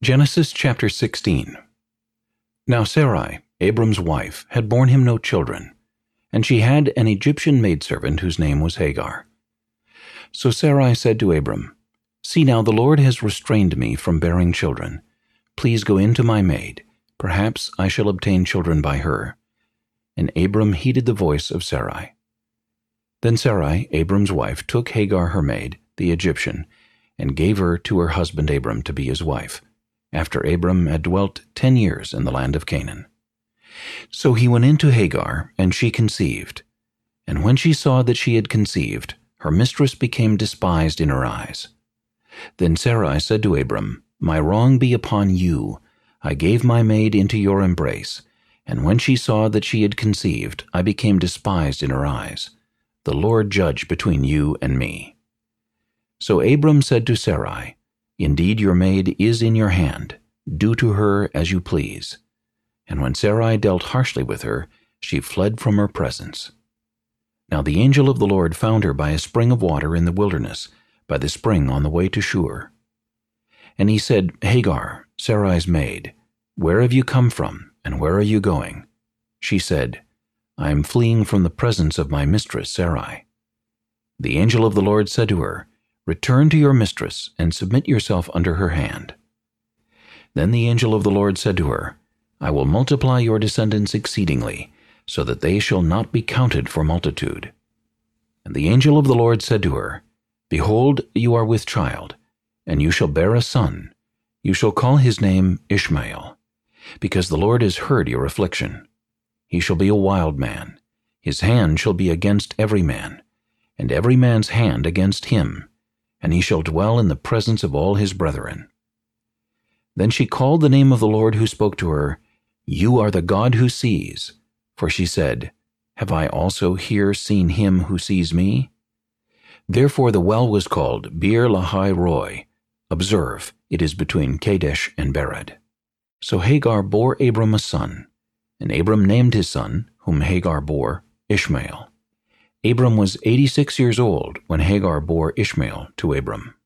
Genesis chapter 16 Now Sarai, Abram's wife, had borne him no children, and she had an Egyptian maidservant whose name was Hagar. So Sarai said to Abram, See now, the Lord has restrained me from bearing children. Please go in to my maid. Perhaps I shall obtain children by her. And Abram heeded the voice of Sarai. Then Sarai, Abram's wife, took Hagar her maid, the Egyptian, and gave her to her husband Abram to be his wife after Abram had dwelt ten years in the land of Canaan. So he went in to Hagar, and she conceived. And when she saw that she had conceived, her mistress became despised in her eyes. Then Sarai said to Abram, My wrong be upon you. I gave my maid into your embrace, and when she saw that she had conceived, I became despised in her eyes. The Lord judge between you and me. So Abram said to Sarai, Indeed, your maid is in your hand. Do to her as you please. And when Sarai dealt harshly with her, she fled from her presence. Now the angel of the Lord found her by a spring of water in the wilderness, by the spring on the way to Shur. And he said, Hagar, Sarai's maid, where have you come from, and where are you going? She said, I am fleeing from the presence of my mistress Sarai. The angel of the Lord said to her, Return to your mistress, and submit yourself under her hand. Then the angel of the Lord said to her, I will multiply your descendants exceedingly, so that they shall not be counted for multitude. And the angel of the Lord said to her, Behold, you are with child, and you shall bear a son. You shall call his name Ishmael, because the Lord has heard your affliction. He shall be a wild man. His hand shall be against every man, and every man's hand against him, and he shall dwell in the presence of all his brethren. Then she called the name of the Lord who spoke to her, You are the God who sees. For she said, Have I also here seen him who sees me? Therefore the well was called Beer Lahai Roi. Observe, it is between Kadesh and Bered. So Hagar bore Abram a son, and Abram named his son, whom Hagar bore, Ishmael. Abram was 86 years old when Hagar bore Ishmael to Abram.